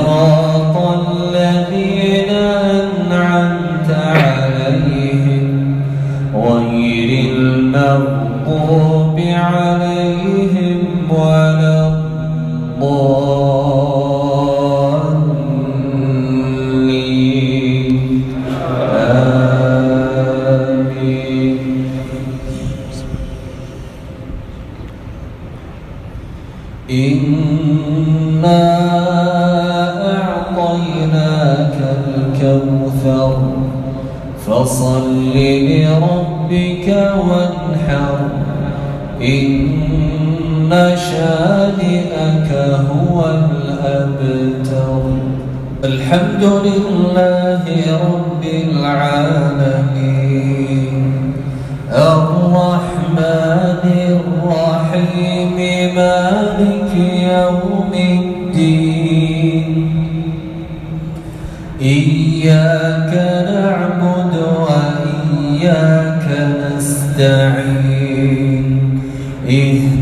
صراط الذين إن شانئك هو الأبتر. الحمد لله رب العالمين. الرحمن الرحيم مالك يوم الدين. إياك نعبد وإياك نستعين.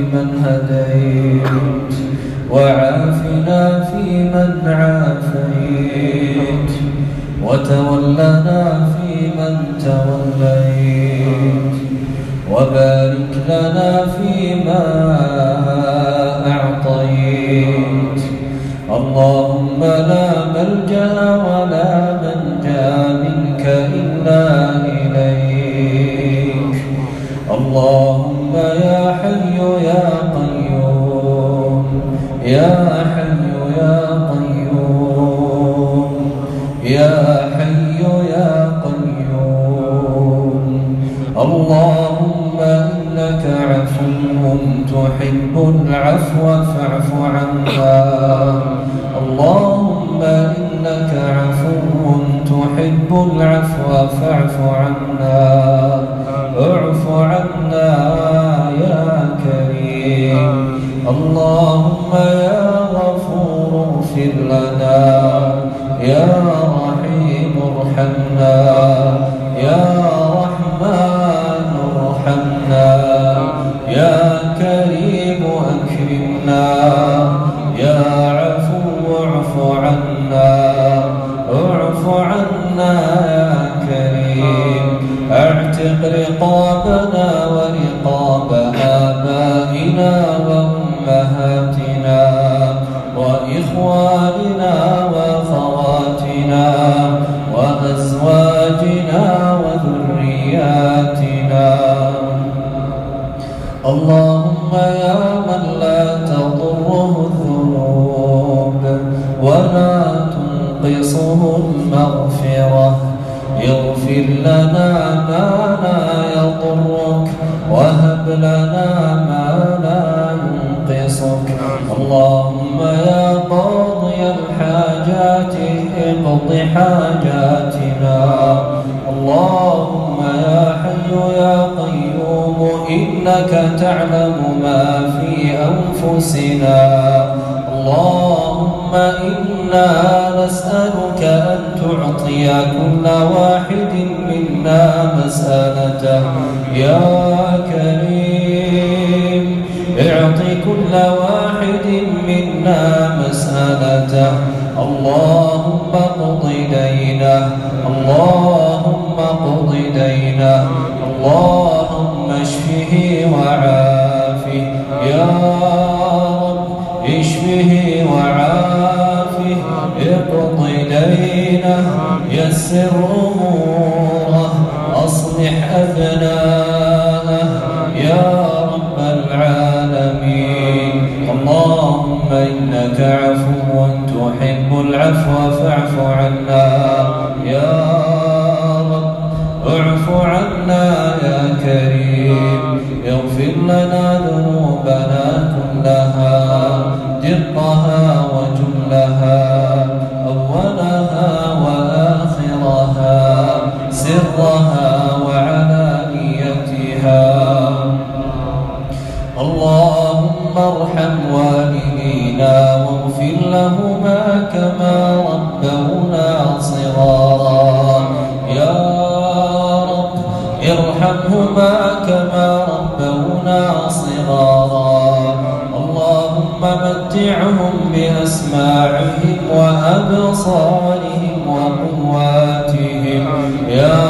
فيمن هديت وعافنا فيمن عافيت وتولنا فيمن توليت وبارك لنا فيما أعطيت اللهم لا ملجأ ولا منجا منك إلا يا حي يا قيوم يا حي يا قيوم. اللهم إنك عفو تحب العفو فاعف عنا. اللهم إنك عفو تحب العفو فاعف عنا. اعف عنا يا كريم. اللهم يا غفور اغفر لنا يا رحيم ارحمنا يا اللهم يا من لا تضره الذنوب ولا تنقصه المغفرة. اغفر لنا ما لا يضرك وهب لنا ما لا ينقصك. اللهم يا قاضي الحاجات اقض حاجاتنا. اللهم يا حي يا إنك تعلم ما في أنفسنا. اللهم إنا نسألك أن تعطي كل واحد منا مسألته. يا كريم اعطي كل واحد منا مسألته. اللهم اقض دينه. اللهم اقض دينه. اللهم اشفه وعافه. يا رب اشفه وعافه. اقض دينه يسر أموره. أصلح أبناءه. يا رب العالمين. اللهم إنك عفو تحب العفو فاعف عنا. يا رب اعف عنا يا كريم. لنا ذنوبنا كلها دقها وجلها أولها وآخرها سرها وعلانيتها. اللهم ارحم والدينا اللهم متعهم بأسماعهم وأبصارهم وقواتهم. يا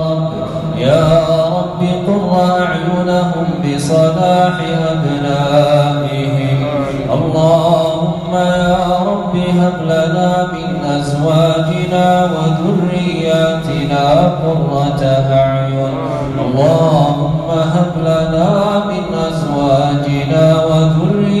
رب يا رب قر أعينهم بصلاح أبنائهم. اللهم يا رب هب لنا من أزواجنا وذرياتنا قرة أعين. اللهم هب لنا من أزواجنا وذرياتنا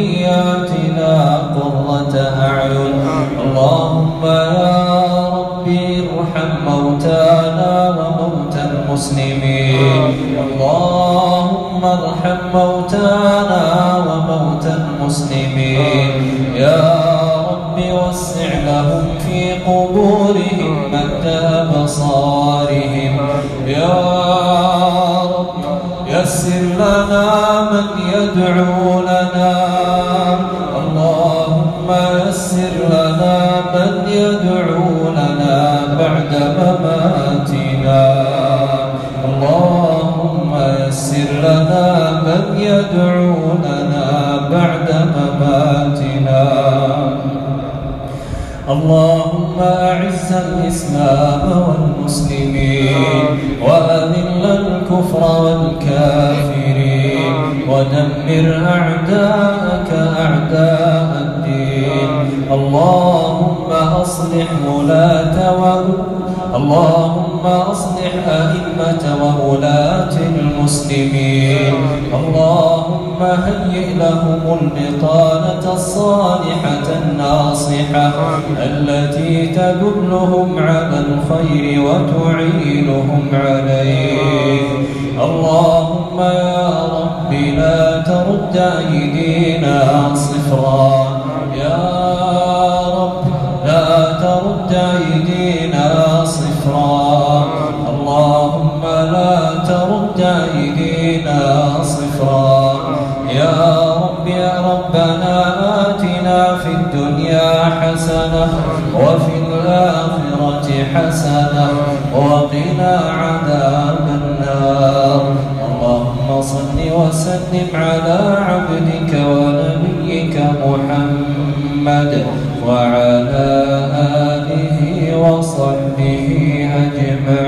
المسلمين. اللهم ارحم موتانا وموتى المسلمين. يا رب وسع لهم في قبورهم مد أبصارهم يا رب يسر لنا من يدعو أعز الإسلام والمسلمين وأذل الكفر والكافرين ودمر أعداءك أعداء الدين. اللهم أصلح ولاة اللهم اللهم أصلح أئمة وولاة المسلمين. اللهم هيئ لهم البطانة الصالحة الناصحة التي تدلهم على الخير وتعينهم عليه. اللهم يا رب لا ترد أيدينا صفرا. حسنا وقنا عذاب النار. اللهم صل وسلم على عبدك ونبيك محمد وعلى آله وصحبه أجمعين.